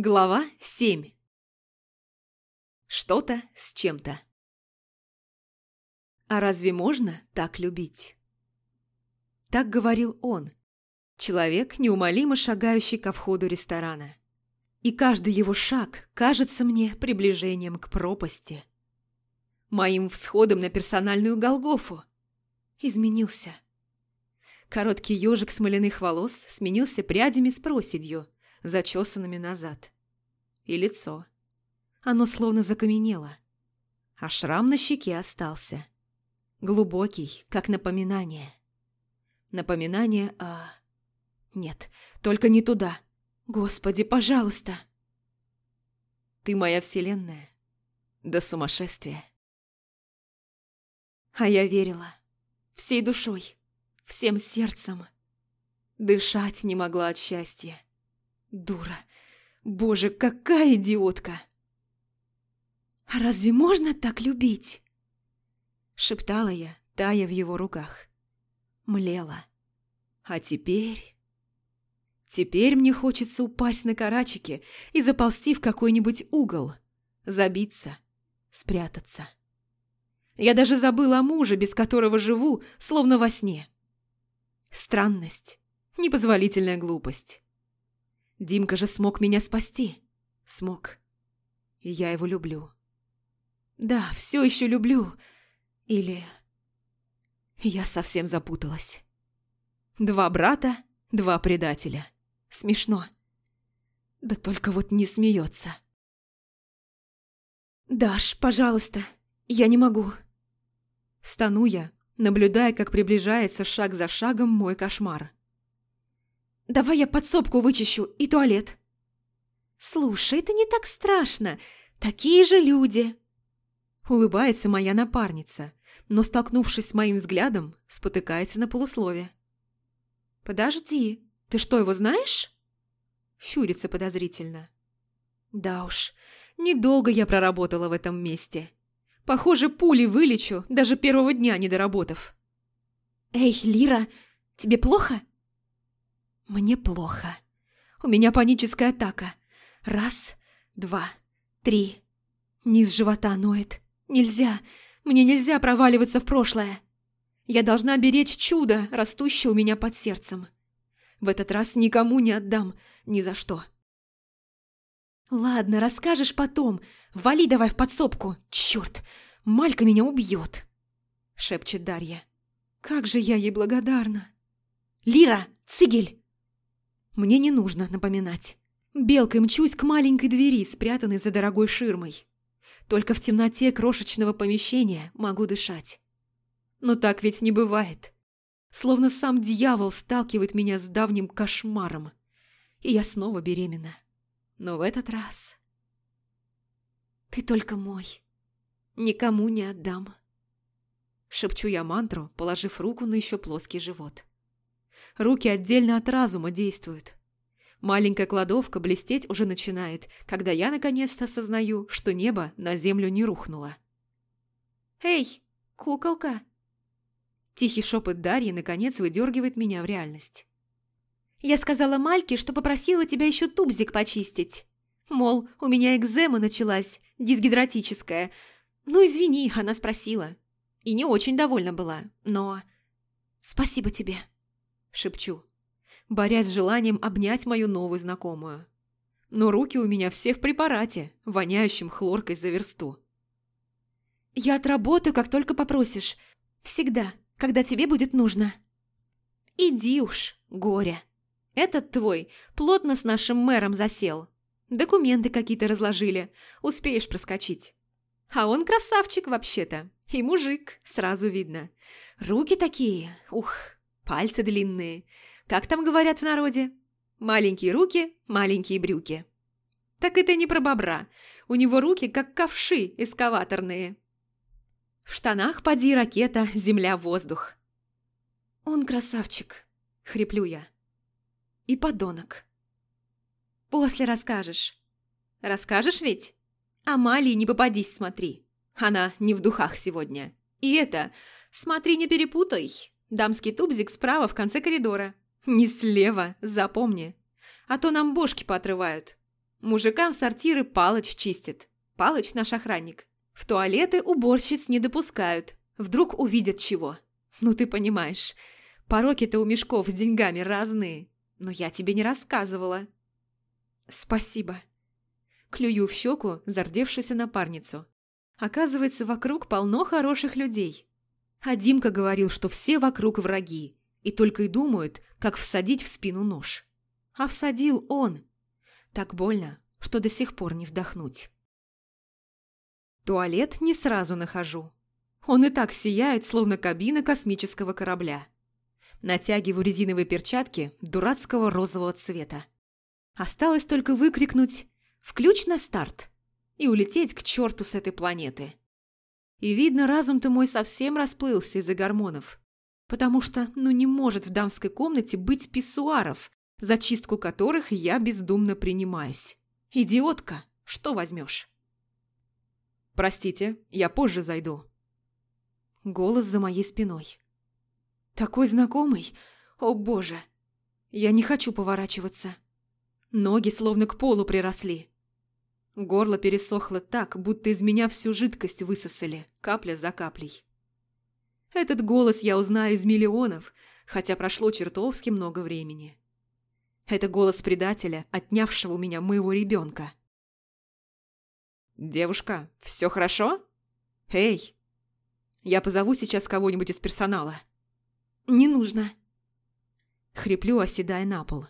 Глава 7 Что-то с чем-то А разве можно так любить? Так говорил он, человек, неумолимо шагающий ко входу ресторана. И каждый его шаг кажется мне приближением к пропасти. Моим всходом на персональную Голгофу. Изменился. Короткий ежик смоляных волос сменился прядями с проседью, зачесанными назад. И лицо. Оно словно закаменело. А шрам на щеке остался. Глубокий, как напоминание. Напоминание о... Нет, только не туда. Господи, пожалуйста. Ты моя вселенная. До сумасшествия. А я верила. Всей душой всем сердцем. Дышать не могла от счастья. Дура. Боже, какая идиотка! «А разве можно так любить?» Шептала я, тая в его руках. Млела. А теперь... Теперь мне хочется упасть на карачики и заползти в какой-нибудь угол, забиться, спрятаться. Я даже забыла о муже, без которого живу, словно во сне. Странность. Непозволительная глупость. Димка же смог меня спасти. Смог. И я его люблю. Да, все еще люблю. Или... Я совсем запуталась. Два брата, два предателя. Смешно. Да только вот не смеется. «Даш, пожалуйста, я не могу». Стану я, наблюдая, как приближается шаг за шагом мой кошмар. «Давай я подсобку вычищу и туалет». «Слушай, это не так страшно. Такие же люди». Улыбается моя напарница, но, столкнувшись с моим взглядом, спотыкается на полуслове. «Подожди, ты что, его знаешь?» Щурится подозрительно. «Да уж, недолго я проработала в этом месте. Похоже, пули вылечу, даже первого дня не доработав. «Эй, Лира, тебе плохо?» «Мне плохо. У меня паническая атака. Раз, два, три. Низ живота ноет. Нельзя, мне нельзя проваливаться в прошлое. Я должна беречь чудо, растущее у меня под сердцем. В этот раз никому не отдам, ни за что». «Ладно, расскажешь потом. Вали давай в подсобку. Черт, Малька меня убьет!» — шепчет Дарья. «Как же я ей благодарна!» «Лира! Цигель!» Мне не нужно напоминать. Белкой мчусь к маленькой двери, спрятанной за дорогой ширмой. Только в темноте крошечного помещения могу дышать. Но так ведь не бывает. Словно сам дьявол сталкивает меня с давним кошмаром. И я снова беременна. Но в этот раз... Ты только мой. Никому не отдам. Шепчу я мантру, положив руку на еще плоский живот. Руки отдельно от разума действуют. Маленькая кладовка блестеть уже начинает, когда я наконец-то осознаю, что небо на землю не рухнуло. «Эй, куколка!» Тихий шепот Дарьи наконец выдергивает меня в реальность. Я сказала Мальке, что попросила тебя еще тубзик почистить. Мол, у меня экзема началась, дисгидратическая. Ну, извини, она спросила. И не очень довольна была, но... Спасибо тебе, шепчу, борясь с желанием обнять мою новую знакомую. Но руки у меня все в препарате, воняющем хлоркой за версту. Я отработаю, как только попросишь. Всегда, когда тебе будет нужно. Иди уж, горе. Этот твой плотно с нашим мэром засел. Документы какие-то разложили. Успеешь проскочить. А он красавчик вообще-то. И мужик, сразу видно. Руки такие, ух, пальцы длинные. Как там говорят в народе? Маленькие руки, маленькие брюки. Так это не про бобра. У него руки как ковши эскаваторные. В штанах поди ракета, земля, воздух. Он красавчик, хриплю я и подонок. После расскажешь. Расскажешь ведь? Амалии не попадись, смотри. Она не в духах сегодня. И это, смотри, не перепутай. Дамский тубзик справа в конце коридора. Не слева, запомни. А то нам бошки поотрывают. Мужикам сортиры Палыч чистит. Палыч наш охранник. В туалеты уборщиц не допускают. Вдруг увидят чего. Ну ты понимаешь, пороки-то у мешков с деньгами разные. Но я тебе не рассказывала. Спасибо. Клюю в щеку зардевшуюся напарницу. Оказывается, вокруг полно хороших людей. А Димка говорил, что все вокруг враги, и только и думают, как всадить в спину нож. А всадил он. Так больно, что до сих пор не вдохнуть. Туалет не сразу нахожу. Он и так сияет, словно кабина космического корабля. Натягиваю резиновые перчатки дурацкого розового цвета. Осталось только выкрикнуть «Включ на старт!» и улететь к черту с этой планеты. И видно, разум-то мой совсем расплылся из-за гормонов. Потому что, ну не может в дамской комнате быть писсуаров, за чистку которых я бездумно принимаюсь. Идиотка, что возьмешь? Простите, я позже зайду. Голос за моей спиной. Такой знакомый, о боже. Я не хочу поворачиваться. Ноги словно к полу приросли. Горло пересохло так, будто из меня всю жидкость высосали, капля за каплей. Этот голос я узнаю из миллионов, хотя прошло чертовски много времени. Это голос предателя, отнявшего у меня моего ребенка. «Девушка, все хорошо? Эй! Я позову сейчас кого-нибудь из персонала». «Не нужно». Хриплю, оседая на пол.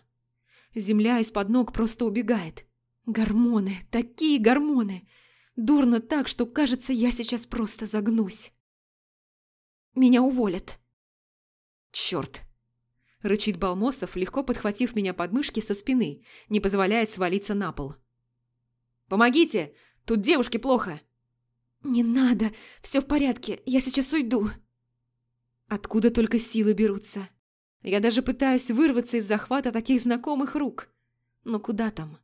Земля из-под ног просто убегает. Гормоны, такие гормоны. Дурно так, что кажется, я сейчас просто загнусь. Меня уволят. Черт. Рычит Балмосов, легко подхватив меня под мышки со спины, не позволяет свалиться на пол. «Помогите! Тут девушке плохо!» «Не надо! Все в порядке, я сейчас уйду!» Откуда только силы берутся? Я даже пытаюсь вырваться из захвата таких знакомых рук. Но куда там?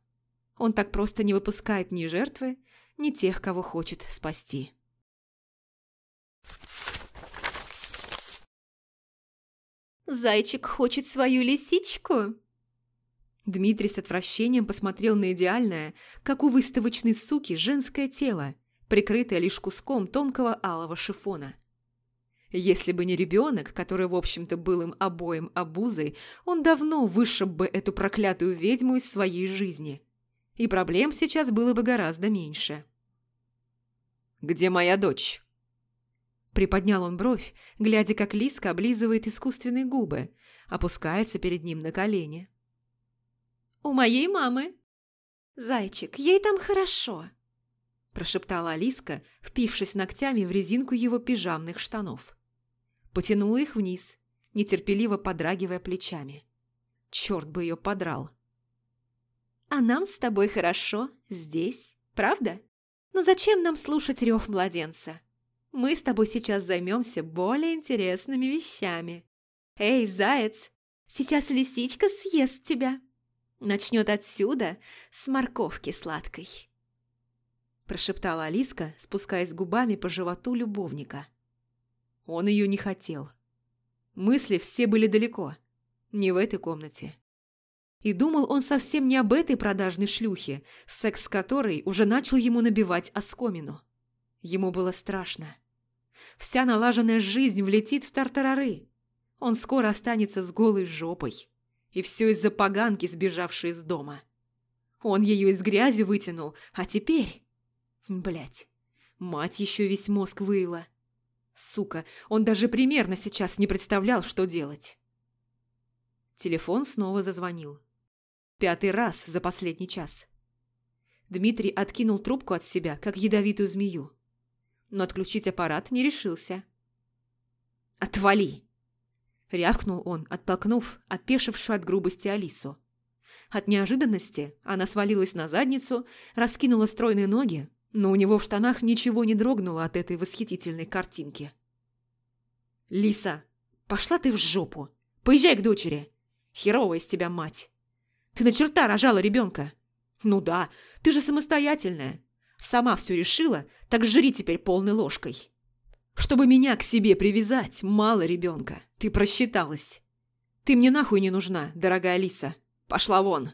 Он так просто не выпускает ни жертвы, ни тех, кого хочет спасти. «Зайчик хочет свою лисичку?» Дмитрий с отвращением посмотрел на идеальное, как у выставочной суки, женское тело, прикрытое лишь куском тонкого алого шифона. Если бы не ребенок, который, в общем-то, был им обоим обузой, он давно вышиб бы эту проклятую ведьму из своей жизни и проблем сейчас было бы гораздо меньше. «Где моя дочь?» Приподнял он бровь, глядя, как Лиска облизывает искусственные губы, опускается перед ним на колени. «У моей мамы». «Зайчик, ей там хорошо», – прошептала Алиска, впившись ногтями в резинку его пижамных штанов. Потянула их вниз, нетерпеливо подрагивая плечами. Черт бы ее подрал. А нам с тобой хорошо здесь, правда? Но зачем нам слушать рев младенца? Мы с тобой сейчас займемся более интересными вещами. Эй, заяц, сейчас лисичка съест тебя. Начнет отсюда с морковки сладкой. Прошептала Алиска, спускаясь губами по животу любовника. Он ее не хотел. Мысли все были далеко. Не в этой комнате. И думал он совсем не об этой продажной шлюхе, секс с которой уже начал ему набивать оскомину. Ему было страшно. Вся налаженная жизнь влетит в тартарары. Он скоро останется с голой жопой. И все из-за поганки, сбежавшей из дома. Он ее из грязи вытянул, а теперь... Блять, мать еще весь мозг выила. Сука, он даже примерно сейчас не представлял, что делать. Телефон снова зазвонил. Пятый раз за последний час. Дмитрий откинул трубку от себя, как ядовитую змею. Но отключить аппарат не решился. «Отвали!» Рявкнул он, оттолкнув опешившую от грубости Алису. От неожиданности она свалилась на задницу, раскинула стройные ноги, но у него в штанах ничего не дрогнуло от этой восхитительной картинки. «Лиса, пошла ты в жопу! Поезжай к дочери! Херовая из тебя мать!» Ты на черта рожала ребенка. Ну да, ты же самостоятельная. Сама все решила, так жри теперь полной ложкой. Чтобы меня к себе привязать, мало ребенка. Ты просчиталась. Ты мне нахуй не нужна, дорогая Алиса. Пошла вон.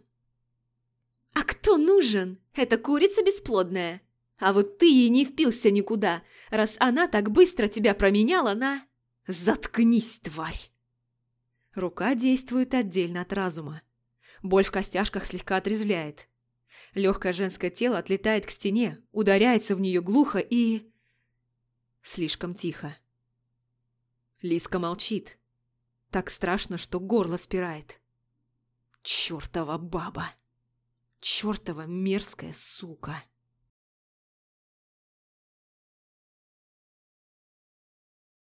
А кто нужен? Это курица бесплодная. А вот ты ей не впился никуда, раз она так быстро тебя променяла на... Заткнись, тварь! Рука действует отдельно от разума. Боль в костяшках слегка отрезвляет. Легкое женское тело отлетает к стене, ударяется в нее глухо и... Слишком тихо. Лиска молчит. Так страшно, что горло спирает. Чёртова баба! Чёртова мерзкая сука!